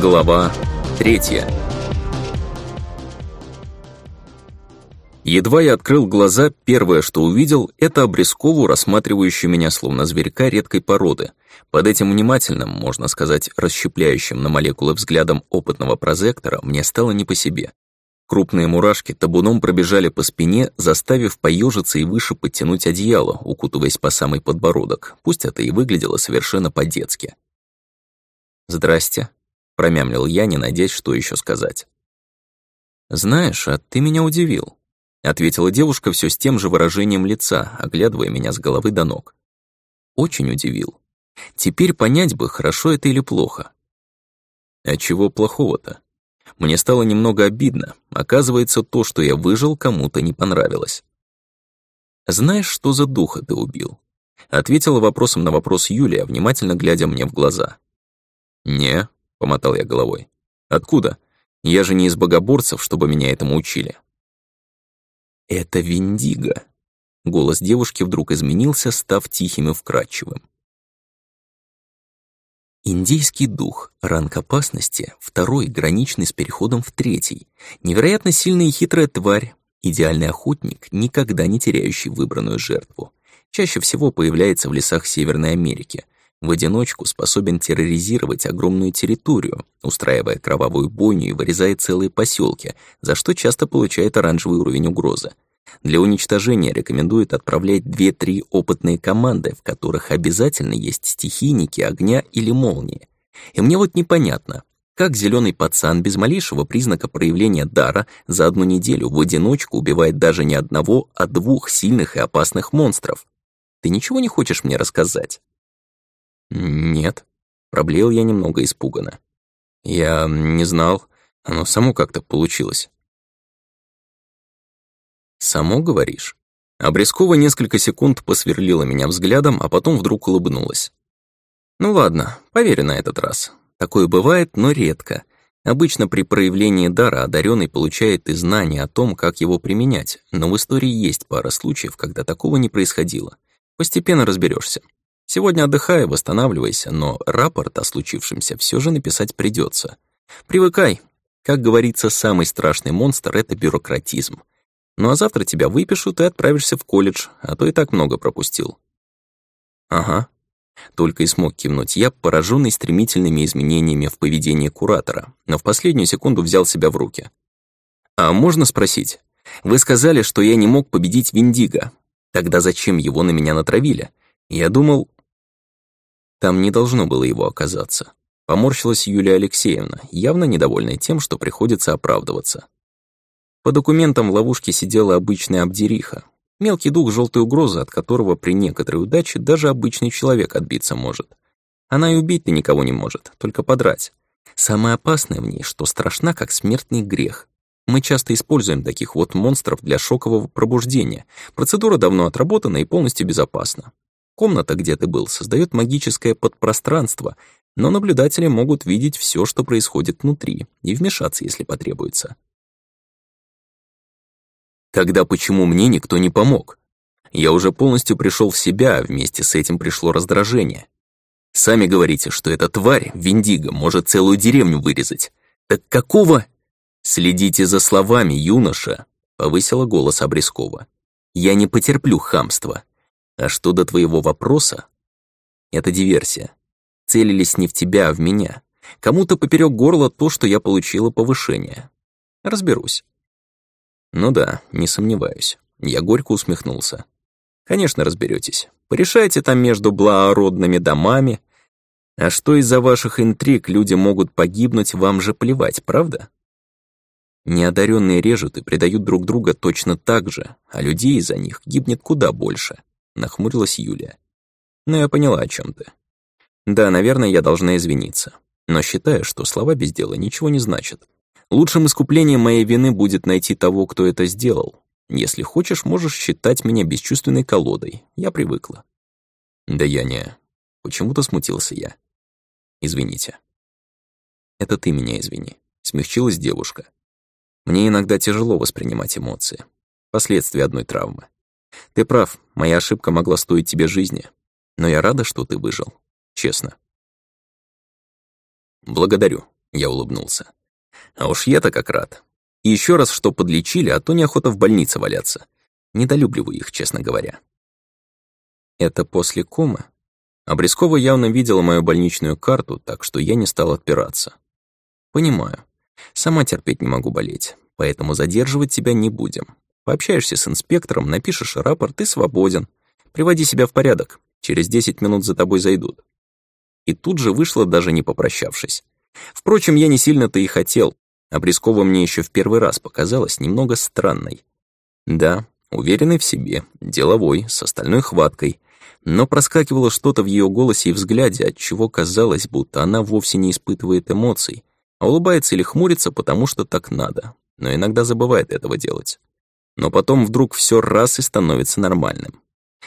Глава третья. Едва я открыл глаза, первое, что увидел, это Обрезкову, рассматривающую меня словно зверька редкой породы. Под этим внимательным, можно сказать, расщепляющим на молекулы взглядом опытного прозектора мне стало не по себе. Крупные мурашки табуном пробежали по спине, заставив поежиться и выше подтянуть одеяло, укутываясь по самый подбородок, пусть это и выглядело совершенно по-детски. «Здрасте», Промямлил я, не надеясь, что еще сказать. «Знаешь, а ты меня удивил», — ответила девушка все с тем же выражением лица, оглядывая меня с головы до ног. «Очень удивил. Теперь понять бы, хорошо это или плохо». «А чего плохого-то?» Мне стало немного обидно. Оказывается, то, что я выжил, кому-то не понравилось. «Знаешь, что за духа ты убил?» Ответила вопросом на вопрос Юлия, внимательно глядя мне в глаза. «Не», — помотал я головой. «Откуда? Я же не из богоборцев, чтобы меня этому учили». «Это Виндиго». Голос девушки вдруг изменился, став тихим и вкрадчивым. Индийский дух, ранг опасности, второй, граничный с переходом в третий. Невероятно сильная и хитрая тварь, идеальный охотник, никогда не теряющий выбранную жертву. Чаще всего появляется в лесах Северной Америки, в одиночку способен терроризировать огромную территорию, устраивая кровавую бойню и вырезая целые поселки, за что часто получает оранжевый уровень угрозы. Для уничтожения рекомендуют отправлять 2-3 опытные команды, в которых обязательно есть стихийники огня или молнии. И мне вот непонятно, как зеленый пацан без малейшего признака проявления дара за одну неделю в одиночку убивает даже не одного, а двух сильных и опасных монстров. Ты ничего не хочешь мне рассказать? «Нет», — проблеял я немного испуганно. «Я не знал, оно само как-то получилось». «Само, говоришь?» Обрезкова несколько секунд посверлила меня взглядом, а потом вдруг улыбнулась. «Ну ладно, поверю на этот раз. Такое бывает, но редко. Обычно при проявлении дара одаренный получает и знания о том, как его применять, но в истории есть пара случаев, когда такого не происходило. Постепенно разберешься. Сегодня отдыхай, восстанавливайся, но рапорт о случившемся все же написать придется. Привыкай. Как говорится, самый страшный монстр — это бюрократизм. Ну а завтра тебя выпишут и отправишься в колледж, а то и так много пропустил. Ага. Только и смог кивнуть я, пораженный стремительными изменениями в поведении куратора, но в последнюю секунду взял себя в руки. «А можно спросить? Вы сказали, что я не мог победить Виндиго. Тогда зачем его на меня натравили? Я думал, там не должно было его оказаться. Поморщилась Юлия Алексеевна, явно недовольная тем, что приходится оправдываться. По документам в ловушке сидела обычная Абдериха, мелкий дух желтой угрозы, от которого при некоторой удаче даже обычный человек отбиться может. Она и убить-то никого не может, только подрать. Самое опасное в ней, что страшна, как смертный грех. Мы часто используем таких вот монстров для шокового пробуждения. Процедура давно отработана и полностью безопасна. Комната, где ты был, создает магическое подпространство, но наблюдатели могут видеть все, что происходит внутри, и вмешаться, если потребуется. Тогда почему мне никто не помог? Я уже полностью пришел в себя, вместе с этим пришло раздражение. Сами говорите, что эта тварь, Виндиго, может целую деревню вырезать. Так какого? Следите за словами, юноша, повысила голос Обрезкова. Я не потерплю хамства. А что до твоего вопроса? Это диверсия. Целились не в тебя, а в меня. Кому-то поперек горла то, что я получила повышение. Разберусь. Ну да, не сомневаюсь. Я горько усмехнулся. Конечно, разберетесь. Порешайте там между благородными домами. А что из-за ваших интриг люди могут погибнуть, вам же плевать, правда? Неодаренные режут и предают друг друга точно так же, а людей из-за них гибнет куда больше. Нахмурилась Юлия. «Ну, я поняла, о чем ты. Да, наверное, я должна извиниться. Но считаю, что слова без дела ничего не значат. Лучшим искуплением моей вины будет найти того, кто это сделал. Если хочешь, можешь считать меня бесчувственной колодой. Я привыкла». «Да я не...» Почему-то смутился я. «Извините». «Это ты меня извини», — смягчилась девушка. «Мне иногда тяжело воспринимать эмоции. Последствия одной травмы. Ты прав, моя ошибка могла стоить тебе жизни. Но я рада, что ты выжил. Честно. Благодарю. Я улыбнулся. А уж я-то как рад. И еще раз, что подлечили, а то неохота в больнице валяться. Недолюбливаю их, честно говоря. Это после комы? Обрезкова явно видела мою больничную карту, так что я не стал отпираться. Понимаю. Сама терпеть не могу болеть, поэтому задерживать тебя не будем. Пообщаешься с инспектором, напишешь рапорт и свободен. Приводи себя в порядок. Через 10 минут за тобой зайдут. И тут же вышла, даже не попрощавшись. Впрочем, я не сильно-то и хотел. Обрезкова мне еще в первый раз показалась немного странной. Да, уверенный в себе, деловой, с остальной хваткой. Но проскакивало что-то в ее голосе и взгляде, от чего казалось, будто она вовсе не испытывает эмоций, а улыбается или хмурится, потому что так надо, но иногда забывает этого делать. Но потом вдруг все раз и становится нормальным.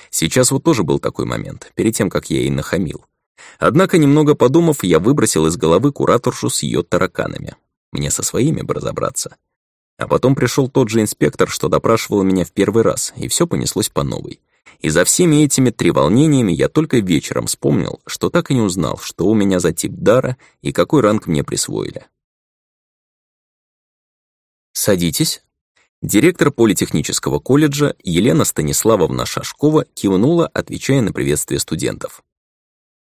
Сейчас вот тоже был такой момент, перед тем, как я ей нахамил. Однако, немного подумав, я выбросил из головы кураторшу с ее тараканами. Мне со своими бы разобраться. А потом пришел тот же инспектор, что допрашивал меня в первый раз, и все понеслось по новой. И за всеми этими треволнениями я только вечером вспомнил, что так и не узнал, что у меня за тип дара и какой ранг мне присвоили. «Садитесь». Директор Политехнического колледжа Елена Станиславовна Шашкова кивнула, отвечая на приветствие студентов.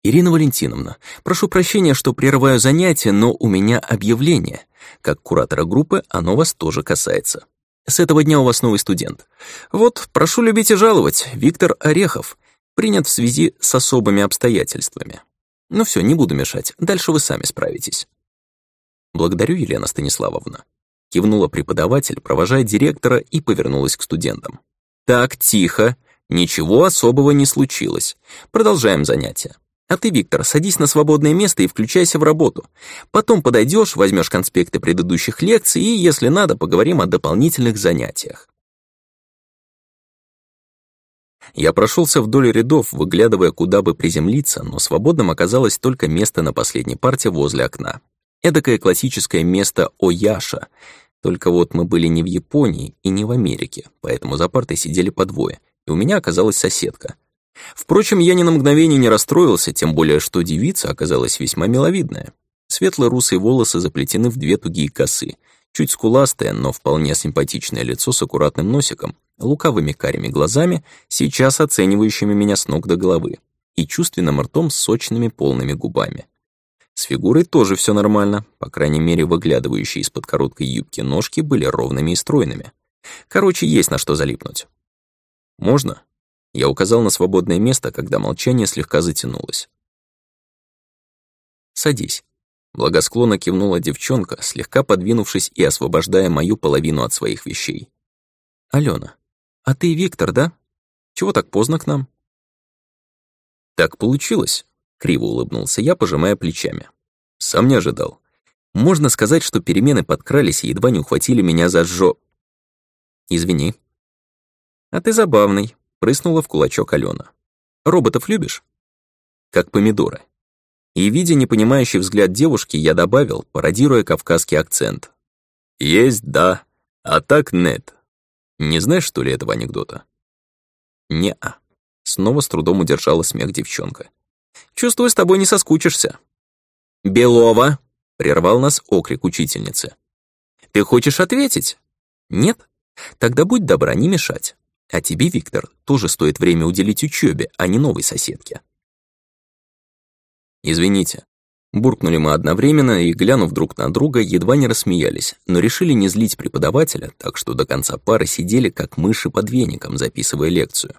«Ирина Валентиновна, прошу прощения, что прерываю занятия, но у меня объявление. Как куратора группы оно вас тоже касается. С этого дня у вас новый студент. Вот, прошу любить и жаловать, Виктор Орехов, принят в связи с особыми обстоятельствами. Ну все, не буду мешать, дальше вы сами справитесь». «Благодарю, Елена Станиславовна», Кивнула преподаватель, провожая директора, и повернулась к студентам. «Так, тихо. Ничего особого не случилось. Продолжаем занятия. А ты, Виктор, садись на свободное место и включайся в работу. Потом подойдешь, возьмешь конспекты предыдущих лекций и, если надо, поговорим о дополнительных занятиях». Я прошелся вдоль рядов, выглядывая, куда бы приземлиться, но свободным оказалось только место на последней парте возле окна. Эдакое классическое место Ояша. Только вот мы были не в Японии и не в Америке, поэтому за партой сидели по двое, и у меня оказалась соседка. Впрочем, я ни на мгновение не расстроился, тем более, что девица оказалась весьма миловидная. Светло-русые волосы заплетены в две тугие косы, чуть скуластое, но вполне симпатичное лицо с аккуратным носиком, лукавыми карими глазами, сейчас оценивающими меня с ног до головы, и чувственным ртом с сочными полными губами. С фигурой тоже все нормально, по крайней мере, выглядывающие из-под короткой юбки ножки были ровными и стройными. Короче, есть на что залипнуть. «Можно?» Я указал на свободное место, когда молчание слегка затянулось. «Садись». Благосклонно кивнула девчонка, слегка подвинувшись и освобождая мою половину от своих вещей. «Алена, а ты Виктор, да? Чего так поздно к нам?» «Так получилось. Криво улыбнулся я, пожимая плечами. Сам не ожидал. Можно сказать, что перемены подкрались и едва не ухватили меня за жо... Извини. А ты забавный, прыснула в кулачок Алена. Роботов любишь? Как помидоры. И, видя непонимающий взгляд девушки, я добавил, пародируя кавказский акцент. «Есть, да, а так нет. Не знаешь, что ли, этого анекдота?» «Не-а». Снова с трудом удержала смех девчонка. Чувствую, с тобой не соскучишься». «Белова!» — прервал нас окрик учительницы. «Ты хочешь ответить?» «Нет? Тогда будь добра, не мешать. А тебе, Виктор, тоже стоит время уделить учебе, а не новой соседке». «Извините». Буркнули мы одновременно и, глянув друг на друга, едва не рассмеялись, но решили не злить преподавателя, так что до конца пары сидели как мыши под веником, записывая лекцию.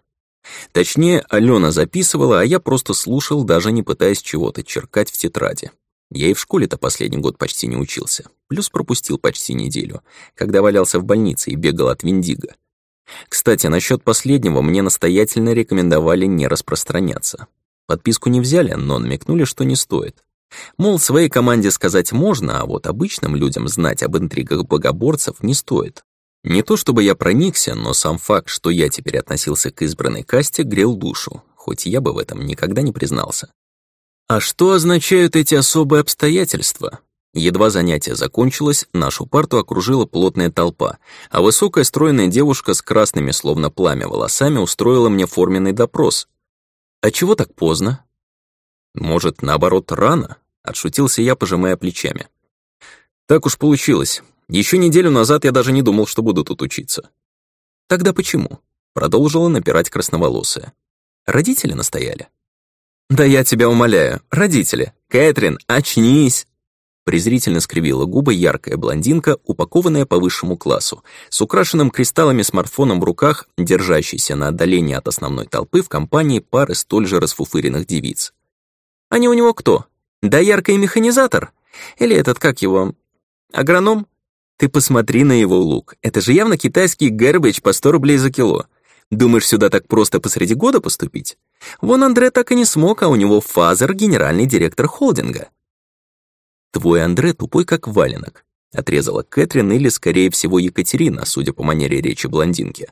Точнее, Алена записывала, а я просто слушал, даже не пытаясь чего-то черкать в тетради. Я и в школе-то последний год почти не учился. Плюс пропустил почти неделю, когда валялся в больнице и бегал от Виндиго. Кстати, насчет последнего мне настоятельно рекомендовали не распространяться. Подписку не взяли, но намекнули, что не стоит. Мол, своей команде сказать можно, а вот обычным людям знать об интригах богоборцев не стоит. Не то чтобы я проникся, но сам факт, что я теперь относился к избранной касте, грел душу, хоть я бы в этом никогда не признался. А что означают эти особые обстоятельства? Едва занятие закончилось, нашу парту окружила плотная толпа, а высокая стройная девушка с красными, словно пламя, волосами устроила мне форменный допрос. «А чего так поздно?» «Может, наоборот, рано?» — отшутился я, пожимая плечами. Так уж получилось. Еще неделю назад я даже не думал, что буду тут учиться. Тогда почему? Продолжила напирать красноволосая. Родители настояли? Да я тебя умоляю, родители. Кэтрин, очнись! Презрительно скривила губы яркая блондинка, упакованная по высшему классу, с украшенным кристаллами смартфоном в руках, держащейся на отдалении от основной толпы в компании пары столь же расфуфыренных девиц. «Они у него кто? Доярка и механизатор? Или этот, как его, агроном? Ты посмотри на его лук. Это же явно китайский garbage по 100 рублей за кило. Думаешь, сюда так просто посреди года поступить? Вон Андре так и не смог, а у него Фазер — генеральный директор холдинга. «Твой Андре тупой, как валенок», — отрезала Кэтрин или, скорее всего, Екатерина, судя по манере речи блондинки.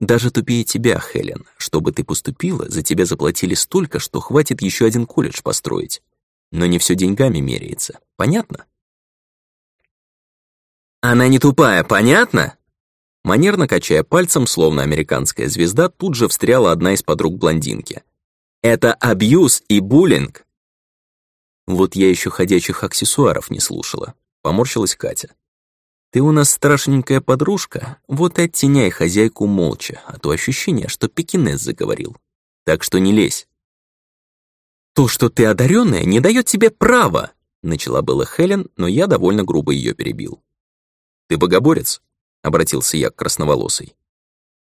«Даже тупее тебя, Хелен. Чтобы ты поступила, за тебя заплатили столько, что хватит еще один колледж построить. Но не все деньгами меряется. Понятно?» «Она не тупая, понятно?» Манерно качая пальцем, словно американская звезда, тут же встряла одна из подруг блондинки. «Это абьюз и буллинг. Вот я еще ходячих аксессуаров не слушала. Поморщилась Катя. Ты у нас страшненькая подружка, вот и оттеняй хозяйку молча, а то ощущение, что пекинес заговорил. Так что не лезь. То, что ты одаренная, не дает тебе права, начала была Хелен, но я довольно грубо ее перебил. Ты богоборец? обратился я к красноволосой.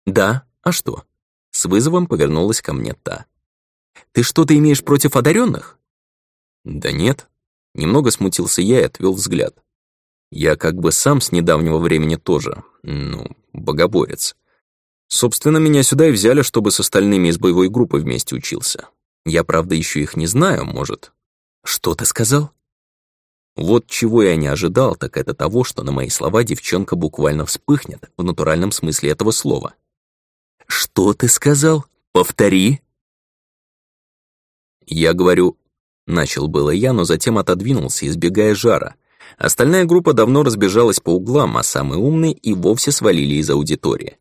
Да, а что? С вызовом повернулась ко мне та. Ты что-то имеешь против одаренных? Да нет. Немного смутился я и отвел взгляд. Я как бы сам с недавнего времени тоже, ну, богоборец. Собственно, меня сюда и взяли, чтобы с остальными из боевой группы вместе учился. Я, правда, еще их не знаю, может. Что ты сказал? Вот чего я не ожидал, так это того, что на мои слова девчонка буквально вспыхнет в натуральном смысле этого слова. «Что ты сказал? Повтори!» Я говорю, Начал было я, но затем отодвинулся, избегая жара. Остальная группа давно разбежалась по углам, а самые умные и вовсе свалили из аудитории.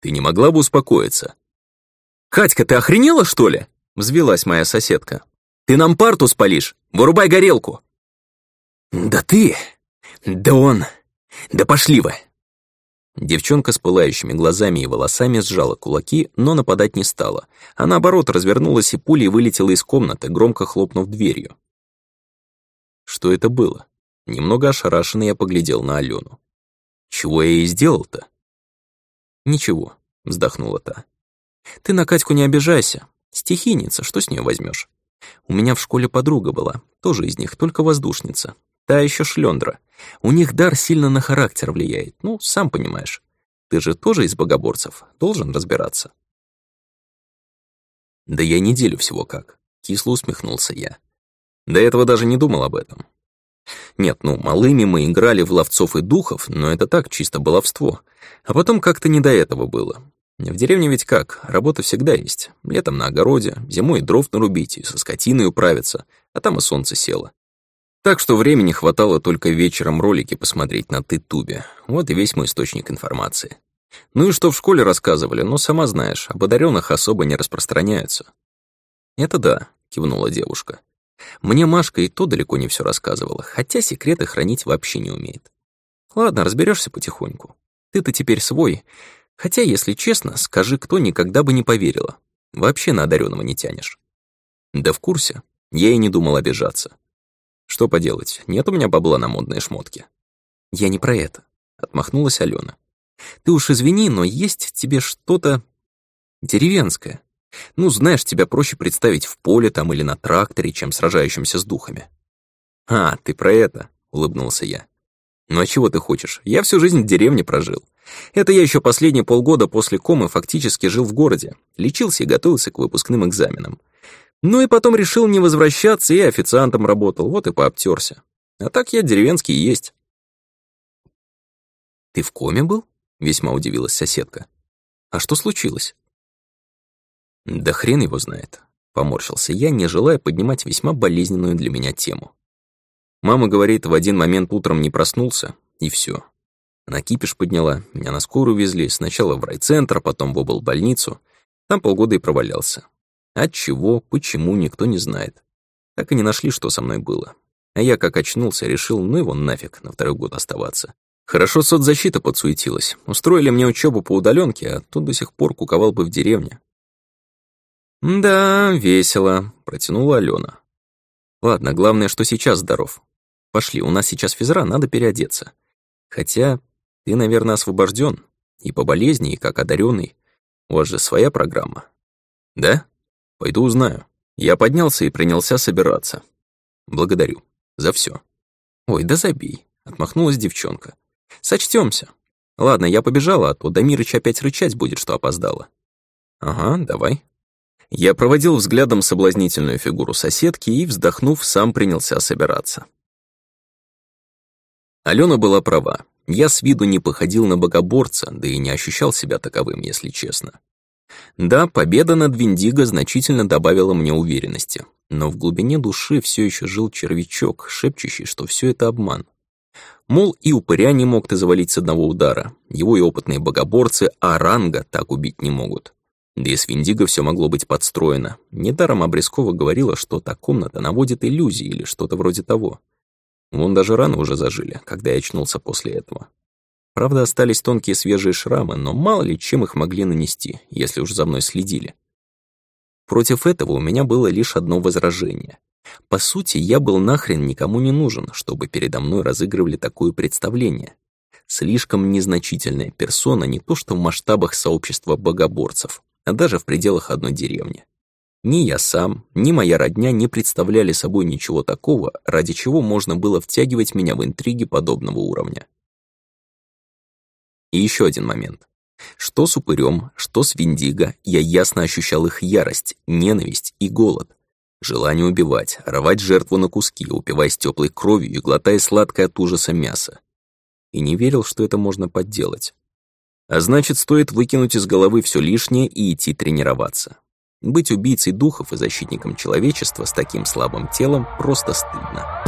«Ты не могла бы успокоиться?» «Катька, ты охренела, что ли?» — взвелась моя соседка. «Ты нам парту спалишь! Вырубай горелку!» «Да ты! Да он! Да пошли вы!» Девчонка с пылающими глазами и волосами сжала кулаки, но нападать не стала, а наоборот развернулась и пулей вылетела из комнаты, громко хлопнув дверью. Что это было? Немного ошарашенно я поглядел на Алену. Чего я ей сделал-то? Ничего, вздохнула та. Ты на Катьку не обижайся. Стихийница, что с нее возьмешь? У меня в школе подруга была, тоже из них, только воздушница. Та еще шлендра. У них дар сильно на характер влияет, ну, сам понимаешь. Ты же тоже из богоборцев, должен разбираться. Да я неделю всего как, кисло усмехнулся я. До этого даже не думал об этом. Нет, ну, малыми мы играли в ловцов и духов, но это так, чисто баловство. А потом как-то не до этого было. В деревне ведь как, работа всегда есть. Летом на огороде, зимой дров нарубить и со скотиной управиться, а там и солнце село. Так что времени хватало только вечером ролики посмотреть на Тытубе. Вот и весь мой источник информации. Ну и что в школе рассказывали, ну, сама знаешь, об одаренных особо не распространяются. Это да, кивнула девушка. Мне Машка и то далеко не все рассказывала, хотя секреты хранить вообще не умеет. Ладно, разберешься потихоньку. Ты-то теперь свой. Хотя, если честно, скажи, кто никогда бы не поверила. Вообще на одаренного не тянешь. Да в курсе. Я и не думал обижаться. Что поделать, нет у меня бабла на модные шмотки. Я не про это, отмахнулась Алена. Ты уж извини, но есть тебе что-то деревенское. Ну, знаешь, тебя проще представить в поле там или на тракторе, чем сражающимся с духами. А, ты про это, улыбнулся я. Ну а чего ты хочешь? Я всю жизнь в деревне прожил. Это я еще последние полгода после комы фактически жил в городе, лечился и готовился к выпускным экзаменам. Ну и потом решил не возвращаться и официантом работал, вот и пообтерся. А так я деревенский есть. «Ты в коме был?» — весьма удивилась соседка. «А что случилось?» «Да хрен его знает», — поморщился я, не желая поднимать весьма болезненную для меня тему. Мама говорит, в один момент утром не проснулся, и все. Она кипиш подняла, меня на скорую везли, сначала в райцентр, потом в облбольницу. Там полгода и провалялся. От чего, почему, никто не знает. Так и не нашли, что со мной было. А я как очнулся, решил, ну его нафиг, на второй год оставаться. Хорошо соцзащита подсуетилась. Устроили мне учебу по удаленке, а тут до сих пор куковал бы в деревне. «Да, весело», — протянула Алена. «Ладно, главное, что сейчас здоров. Пошли, у нас сейчас физра, надо переодеться. Хотя ты, наверное, освобожден и по болезни, и как одаренный. У вас же своя программа. Да? Пойду узнаю. Я поднялся и принялся собираться. Благодарю. За все. Ой, да забей, отмахнулась девчонка. Сочтёмся. Ладно, я побежала, а то Дамирыч опять рычать будет, что опоздала. Ага, давай. Я проводил взглядом соблазнительную фигуру соседки и, вздохнув, сам принялся собираться. Алена была права. Я с виду не походил на богоборца, да и не ощущал себя таковым, если честно. Да, победа над Виндиго значительно добавила мне уверенности, но в глубине души все еще жил червячок, шепчущий, что все это обман. Мол, и упыря не мог ты завалить с одного удара, его и опытные богоборцы Аранга так убить не могут. Да и с Виндиго все могло быть подстроено. Недаром Обрезкова говорила, что та комната наводит иллюзии или что-то вроде того. Вон даже раны уже зажили, когда я очнулся после этого. Правда, остались тонкие свежие шрамы, но мало ли чем их могли нанести, если уж за мной следили. Против этого у меня было лишь одно возражение. По сути, я был нахрен никому не нужен, чтобы передо мной разыгрывали такое представление. Слишком незначительная персона не то что в масштабах сообщества богоборцев, а даже в пределах одной деревни. Ни я сам, ни моя родня не представляли собой ничего такого, ради чего можно было втягивать меня в интриги подобного уровня. И еще один момент. Что с упырем, что с Виндиго, я ясно ощущал их ярость, ненависть и голод. Желание убивать, рвать жертву на куски, упиваясь теплой кровью и глотая сладкое от ужаса мясо. И не верил, что это можно подделать. А значит, стоит выкинуть из головы все лишнее и идти тренироваться. Быть убийцей духов и защитником человечества с таким слабым телом просто стыдно.